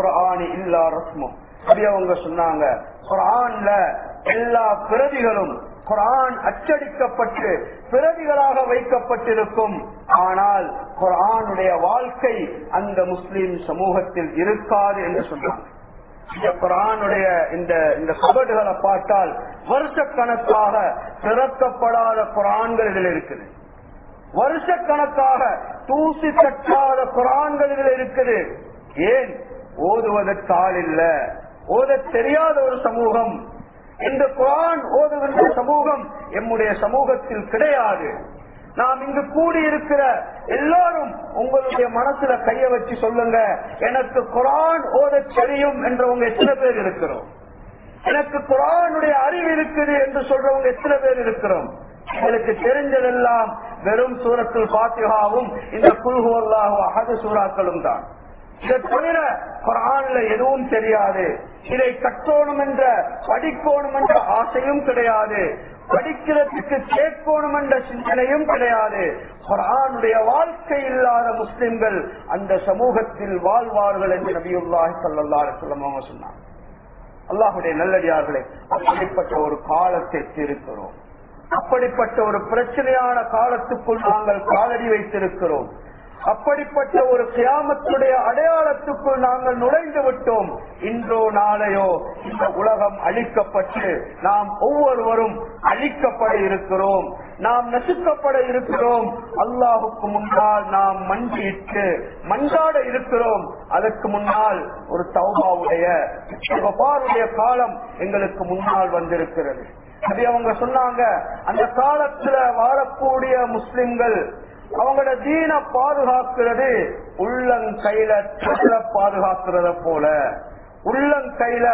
இல்லா ரஸ்மும் அவங்க சொன்னாங்க. குரான்ல எல்லா பிரதிகளும் குரான் அச்சடிக்கப்பட்டு பிரதிகளாக வைக்கப்பட்டிருக்கும். ஆனால் குரானுடைய வாழ்க்கை அந்த முஸ்லிம் சமூகத்தில் இருக்காது என்று சொன்னாங்க. இந்த குரானுடைய இந்த இந்த கபடுகளை பார்த்தால் வருஷக்கணக்காக திறக்கப்படாத குரான்கள் இதில் இருக்குது. வருஷக்கணக்காக தூசி தட்டாத குரான்கள் இதில் இருக்குது. ஏன்? ஓதுவதற்கு ஆள் இல்ல. ஓத தெரியாத ஒரு சமூகம். இந்த குரான் ஓதுகின்ற சமூகம் எம்முடைய சமூகத்தில் கிடையாது. நாம் இங்கு கூடியிருக்கிற எல்லாரும் உங்களுடைய மனசுல கைய வச்சு சொல்லுங்க. எனக்கு குரான் ஓத தெரியும் என்றவங்க எத்தனை பேர் இருக்கிறோம்? எனக்கு குரானுடைய அறிவு இருக்குது என்று சொல்றவங்க எத்தனை பேர் இருக்கிறோம்? எங்களுக்கு தெரிஞ்சதெல்லாம் வெறும் சூரத்தில் பாத்திகாவும் இந்த குல்ஹுவல்லாஹு அகது சூறாக்களும் தான். இதை தவிர குரான்ல எதுவும் தெரியாது. இதை கற்றோணும் என்ற படிக்கோணும் என்ற ஆசையும் கிடையாது. படிக்கிறதுக்கு கேட்கணும் என்ற சிந்தனையும் கிடையாது. குரானுடைய வாழ்க்கை இல்லாத முஸ்லிம்கள் அந்த சமூகத்தில் வாழ்வார்கள் என்று நபியுல்லாஹி சல்லா சொல்லமாக சொன்னார் அல்லாஹுடைய நல்லடியார்களே அப்படிப்பட்ட ஒரு காலத்தை இருக்கிறோம். அப்படிப்பட்ட ஒரு பிரச்சனையான காலத்துக்குள் நாங்கள் காலடி வைத்திருக்கிறோம். அப்படிப்பட்ட ஒரு கியாமத்துடைய அடையாளத்துக்குள் நாங்கள் நுழைந்து விட்டோம். இன்றோ நாளையோ இந்த உலகம் அழிக்கப்பட்டு நாம் ஒவ்வொருவரும் அழிக்கப்பட இருக்கிறோம். நாம் நசுக்கப்பட இருக்கிறோம். அல்லாஹுக்கு முன்னால் நாம் மண்டியிட்டு மன்றாட இருக்கிறோம். அதற்கு முன்னால் ஒரு தௌபாவுடைய காலம் எங்களுக்கு முன்னால் வந்திருக்கிறது. அது அவங்க சொன்னாங்க அந்த காலத்துல வாழக்கூடிய முஸ்லிம்கள் அவங்களோட தீன பாதுகாக்கிறது உள்ளங்கையில தகல பாதுகாக்கிறத போல. உள்ளங்கையில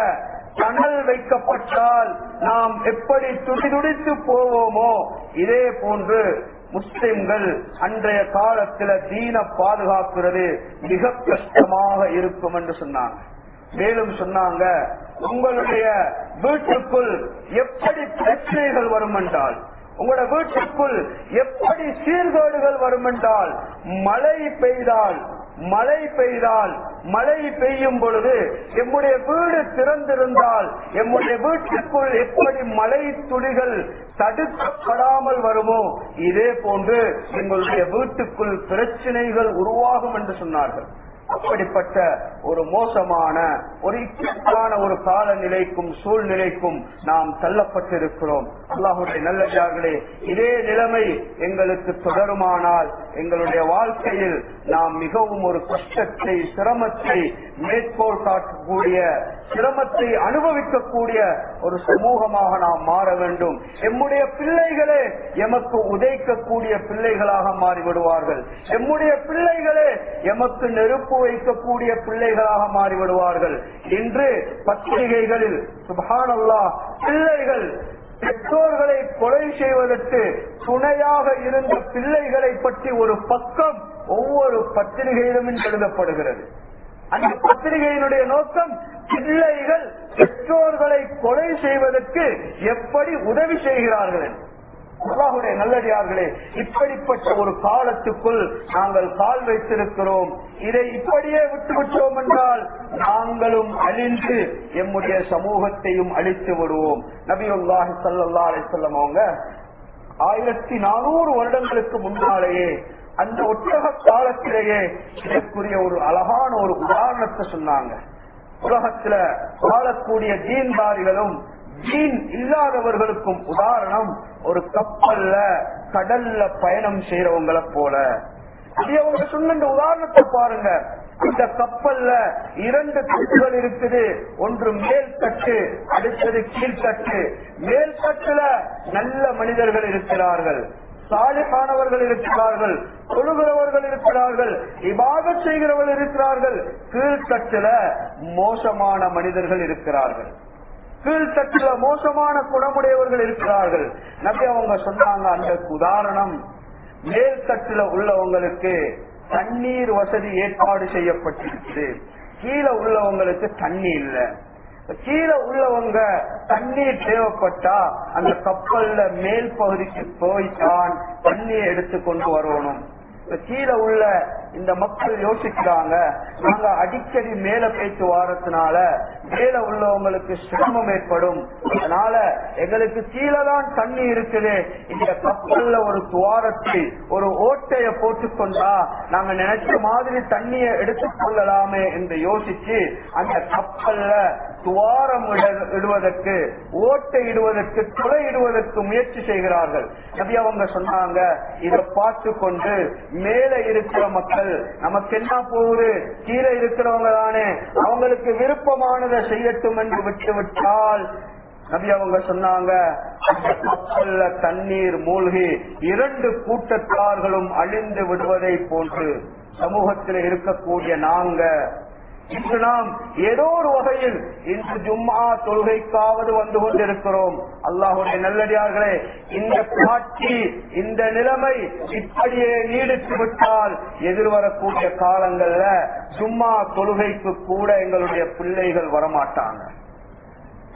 கணல் வைக்கப்பட்டால் நாம் எப்படி துடிதுடித்து போவோமோ இதே போன்று முஸ்லிம்கள் அன்றைய காலத்துல தீன பாதுகாக்கிறது மிக கஷ்டமாக இருக்கும் என்று சொன்னாங்க. மேலும் சொன்னாங்க உங்களுடைய வீட்டுக்குள் எப்படி பிரச்சனைகள் வரும் என்றால் உங்களோட வீட்டுக்குள் எப்படி சீர்கேடுகள் வரும் என்றால் மழை பெய்தால் மழை பெய்தால் மழை பெய்யும் பொழுது எம்முடைய வீடு திறந்திருந்தால் எம்முடைய வீட்டுக்குள் எப்படி மழை துளிகள் தடுக்கப்படாமல் வருமோ இதே போன்று எங்களுடைய வீட்டுக்குள் பிரச்சனைகள் உருவாகும் என்று சொன்னார்கள். அப்படிப்பட்ட ஒரு மோசமான ஒரு இக்கட்டான ஒரு காலநிலைக்கும் சூழ்நிலைக்கும் நாம் தள்ளப்பட்டிருக்கிறோம். அல்லாஹுடைய நல்லே இதே நிலைமை எங்களுக்கு தொடருமானால் எங்களுடைய வாழ்க்கையில் நாம் மிகவும் ஒரு கஷ்டத்தை சிரமத்தை மேற்கோள் காட்டக்கூடிய சிரமத்தை அனுபவிக்கக்கூடிய ஒரு சமூகமாக நாம் மாற வேண்டும். எம்முடைய பிள்ளைகளே எமக்கு உதைக்கக்கூடிய பிள்ளைகளாக மாறிவிடுவார்கள். எம்முடைய பிள்ளைகளே எமக்கு நெருப்பு வைக்கக்கூடிய பிள்ளைகளாக மாறிவிடுவார்கள். இன்று பத்திரிகைகளில் சுபானல்லா பிள்ளைகள் பெற்றோர்களை கொலை செய்வதற்கு துணையாக இருந்த பிள்ளைகளை பற்றி ஒரு பக்கம் ஒவ்வொரு பத்திரிகையிலும் எழுதப்படுகிறது அந்த பத்திரிகையினுடைய நோக்கம் பிள்ளைகள் பெற்றோர்களை கொலை செய்வதற்கு எப்படி உதவி செய்கிறார்கள் அல்லாஹுடைய நல்லடியார்களே இப்படிப்பட்ட ஒரு காலத்துக்குள் நாங்கள் கால் வைத்திருக்கிறோம். இதை இப்படியே விட்டுவிட்டோம் என்றால் நாங்களும் அழிந்து எம்முடைய சமூகத்தையும் அழித்து விடுவோம். நபியுல்லாஹி சல்லா அலிசல்லம் அவங்க ஆயிரத்தி நானூறு வருடங்களுக்கு முன்னாலேயே அந்த ஒட்டக காலத்திலேயே இதற்குரிய ஒரு அழகான ஒரு உதாரணத்தை சொன்னாங்க. உலகத்துல வாழக்கூடிய தீன்தாரிகளும் தீன் இல்லாதவர்களுக்கும் உதாரணம் ஒரு கப்பல்ல கடல்ல பயணம் செய்யறவங்களை போல. அதே அவங்க சொன்ன இந்த உதாரணத்தை பாருங்க. இந்த கப்பல்ல இரண்டு தட்டுகள் இருக்குது. ஒன்று மேல் தட்டு அடுத்தது கீழ்த்தட்டு மேல் தட்டுல நல்ல மனிதர்கள் இருக்கிறார்கள். சாலிகானவர்கள் இருக்கிறார்கள். தொழுகிறவர்கள் இருக்கிறார்கள். இபாக செய்கிறவர்கள் இருக்கிறார்கள். கீழ்த்தட்டுல மோசமான மனிதர்கள் இருக்கிறார்கள். கீழ்த்தட்டுல மோசமான குணமுடையவர்கள் இருக்கிறார்கள். நபி அவங்க சொன்னாங்க அந்த உதாரணம் மேல் தட்டுல உள்ளவங்களுக்கு தண்ணீர் வசதி ஏற்பாடு செய்யப்பட்டிருக்குது. கீழே உள்ளவங்களுக்கு தண்ணி இல்ல. கீழே உள்ளவங்க தண்ணீர் தேவைப்பட்டா அந்த கப்பல்ல மேல் பகுதிக்கு போய்தான் தண்ணியை எடுத்து கொண்டு வரணும். கீழே உள்ள இந்த மக்கள் யோசிக்கிறாங்க நாங்க அடிக்கடி மேல பேச்சு வாரத்தினால மேல உள்ளவங்களுக்கு சிரமம் ஏற்படும். அதனால எங்களுக்கு கீழே தான் தண்ணி இருக்குது. இந்த கப்பல்ல ஒரு துவாரத்தை ஒரு ஓட்டைய போட்டுக்கொண்டா நாங்க நினைச்ச மாதிரி தண்ணியை எடுத்துக் கொள்ளலாமே என்று யோசிச்சு அந்த கப்பல்ல துவாரம் இடுவதற்கு ஓட்டை இடுவதற்கு துளை இடுவதற்கு முயற்சி செய்கிறார்கள். நபி அவங்க சொன்னாங்க இதை பார்த்து கொண்டு மேல இருக்கிற மக்கள் நமக்கு என்ன போகுது? கீழே இருக்கிறவங்க தானே. அவங்களுக்கு விருப்பமானதை செய்யட்டும் என்று விட்டுவிட்டால் நபி அவங்க சொன்னாங்க அந்த கப்பல்ல தண்ணீர் மூழ்கி இரண்டு கூட்டத்தார்களும் அழிந்து விடுவதை போன்று சமூகத்தில் இருக்கக்கூடிய நாங்க இன்று நாம் ஏதோ ஒரு வகையில் இன்று ஜும்மா தொழுகைக்காவது வந்து கொண்டிருக்கிறோம். அல்லாஹுடைய நல்லடியார்களே இந்த காட்சி இந்த நிலைமை இப்படியே நீடித்து விட்டால் எதிர்வரக்கூடிய காலங்கள்ல ஜும்மா தொழுகைக்கு கூட எங்களுடைய பிள்ளைகள் வரமாட்டாங்க.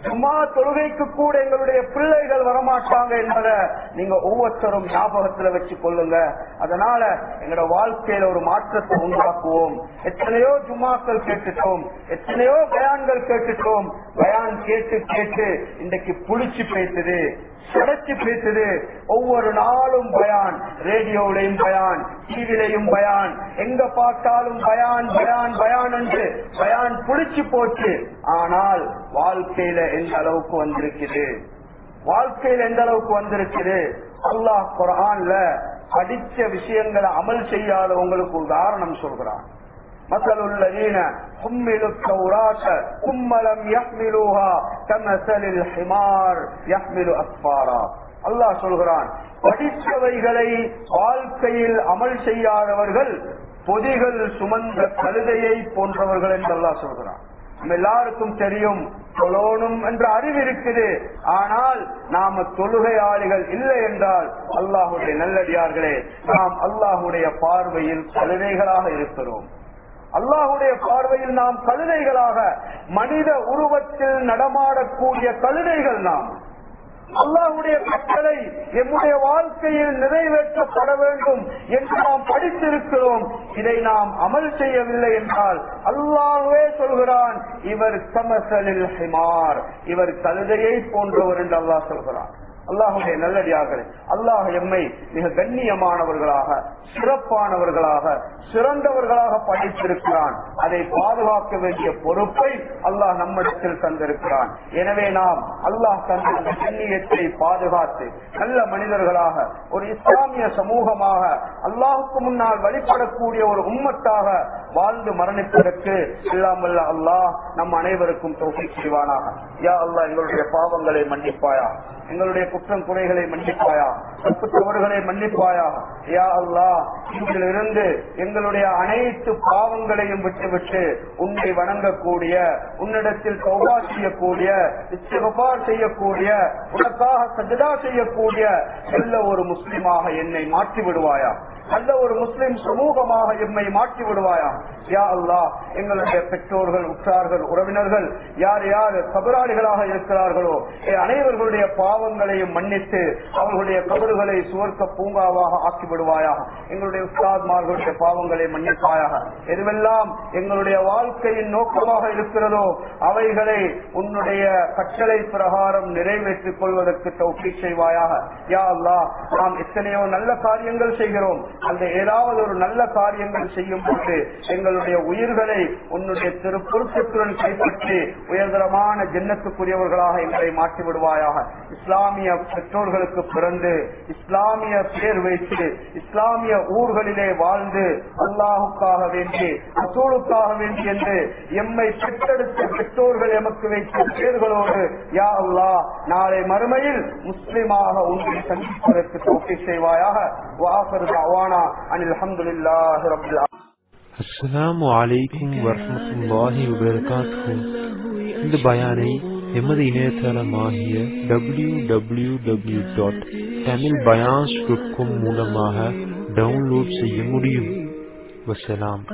சும்மா தொழுகைக்கு கூட எங்களுடைய பிள்ளைகள் வரமாட்டாங்க என்பதை நீங்க ஒவ்வொருத்தரும் ஞாபகத்துல வச்சு கொள்ளுங்க. அதனால எங்களோட வாழ்க்கையில ஒரு மாற்றத்தை உண்டாக்குவோம். எத்தனையோ ஜும்மாக்கள் கேட்டுட்டோம். எத்தனையோ பயான்கள் கேட்டுட்டோம். பயான் கேட்டு கேட்டு இன்றைக்கு புளிச்சு பேசுது. சடைச்சு பேசுது. ஒவ்வொரு நாளும் பயான். ரேடியோவிலையும் பயான். டிவிலையும் பயான். எங்க பார்த்தாலும் பயான் பயான் பயான் என்று பயான் புளிச்சு போச்சு. ஆனால் வாழ்க்கையில எந்த அளவுக்கு வந்திருக்குது? வாழ்க்கையில எந்த அளவுக்கு வந்திருக்குது? அல்லாஹ் குரான்ல படிச்ச விஷயங்களை அமல் செய்யாத உங்களுக்கு உதாரணம் சொல்கிறான் مثل الذين حملوا التوراة ثم لم يحملوها كمثل الحمار يحمل أسفارا அல்லாஹ் சொல்கிறான் படித்தவைகளை வாழ்க்கையில் அமல் செய்யாதவர்கள் பொதிகள் சுமந்த கழுதையை போன்றவர்கள் என்று அல்லாஹ் சொல்கிறான் நம்ம எல்லாருக்கும் தெரியும் தொழோனும் என்ற அறிவு இருக்குது ஆனால் நாம தொழுகையாளிகள் இல்லை என்றால் அல்லாஹுடைய நல்லடியார்களே நாம் அல்லாஹுடைய பார்வையில் கழுதைகளாக இருக்கிறோம் அல்லாஹுடைய பார்வையில் நாம் கழுதைகளாக மனித உருவத்தில் நடமாடக்கூடிய கழுதைகள் நாம். அல்லாஹுடைய கட்டளை எம்முடைய வாழ்க்கையில் நிறைவேற்றப்பட வேண்டும் என்று நாம் படித்திருக்கிறோம். இதை நாம் அமல் செய்யவில்லை என்றால் அல்லாஹ்வே சொல்கிறான் இவர் சமசலில் ஹிமார். இவர் கழுதையை போன்றவர் என்று அல்லாஹ் சொல்கிறான். அல்லாஹுடைய நல்லடியார்களே அல்லாஹ் எம்மை மிக கண்ணியமானவர்களாக சிறப்பானவர்களாக சிறந்தவர்களாக படைத்திருக்கிறான். அதை பாதுகாக்க வேண்டிய பொறுப்பை அல்லாஹ் நம்மிடத்தில் தந்திருக்கிறான். எனவே நாம் அல்லாஹ் தந்த கண்ணியத்தை பாதுகாத்து நல்ல மனிதர்களாக ஒரு இஸ்லாமிய சமூகமாக அல்லாஹுக்கு முன்னால் வழிபடக்கூடிய ஒரு உம்மத்தாக வாழ்ந்து மரணிப்பதற்கு இல்லாமல்ல அல்லாஹ் நம் அனைவருக்கும் தொகை செய்வானாக. யா அல்லாஹ் எங்களுடைய பாவங்களை மன்னிப்பாயா? எங்களுடைய குற்றம் குறைகளை மன்னிப்பாயா? தப்பு தவறுகளை மன்னிப்பாயா? யா அல்லா இதிலிருந்து எங்களுடைய அனைத்து பாவங்களையும் விட்டுவிட்டு உன்னை வணங்கக்கூடிய உன்னிடத்தில் சௌபா செய்யக்கூடிய இஸ்திகபார் செய்யக்கூடிய உனக்காக சஜதா செய்யக்கூடிய நல்ல ஒரு முஸ்லிமாக என்னை மாற்றி விடுவாயா நல்ல ஒரு முஸ்லிம் சமூகமாக எம்மை மாற்றி விடுவாயா யா அல்லா எங்களுடைய பெற்றோர்கள் உற்றார்கள் உறவினர்கள் யார் யார் கபராளிகளாக இருக்கிறார்களோ அனைவர்களுடைய பாவங்களையும் மன்னித்து அவர்களுடைய கபறுகளை சுவர்க்க பூங்காவாக ஆக்கிவிடுவாயாக. எங்களுடைய உஸ்தாத்மார்களுடைய பாவங்களை மன்னிப்பாயாக. எதுவெல்லாம் எங்களுடைய வாழ்க்கையின் நோக்கமாக இருக்கிறதோ அவைகளை உன்னுடைய கட்டளை பிரகாரம் நிறைவேற்றிக் கொள்வதற்கு தௌஃபீ செய்வாயாக. யா அல்லா நாம் எத்தனையோ நல்ல காரியங்கள் செய்கிறோம். அந்த ஏதாவது ஒரு நல்ல காரியங்கள் செய்யும் போது எங்களுடைய உயிர்களை உன்னுடைய திரு பொருத்தத்துடன் கைப்பற்றி உயர்தரமான ஜென்னத்துக்குரியவர்களாக எங்களை மாற்றி விடுவாயாக இஸ்லாமிய பெற்றோர்களுக்கு பிறந்து இஸ்லாமிய பேர் வைத்து இஸ்லாமிய ஊர்களிலே வாழ்ந்து அல்லாஹுக்காக வேண்டி அசூலுக்காக வேண்டி என்று எம்மை பெற்றெடுத்த பெற்றோர்கள் எமக்கு வைத்த பேர்களோடு யா அல்லா நாளை மறுமையில் முஸ்லிமாக உங்களை சந்திப்பதற்கு தோப்பி செய்வாயாக. வாசர் அவானா அனில் அஹமதுல்லாஹி ரபுல்லா அஸ்ஸலாமு அலைக்கும் வரஹ்மத்துல்லாஹி வபரகாத்துஹு இந்த பயானை எமது இணையதளமாகிய W W W dot Tamil பயான்ஸ் dot com மூலமாக டவுன்லோட் செய்ய முடியும் வசலாம்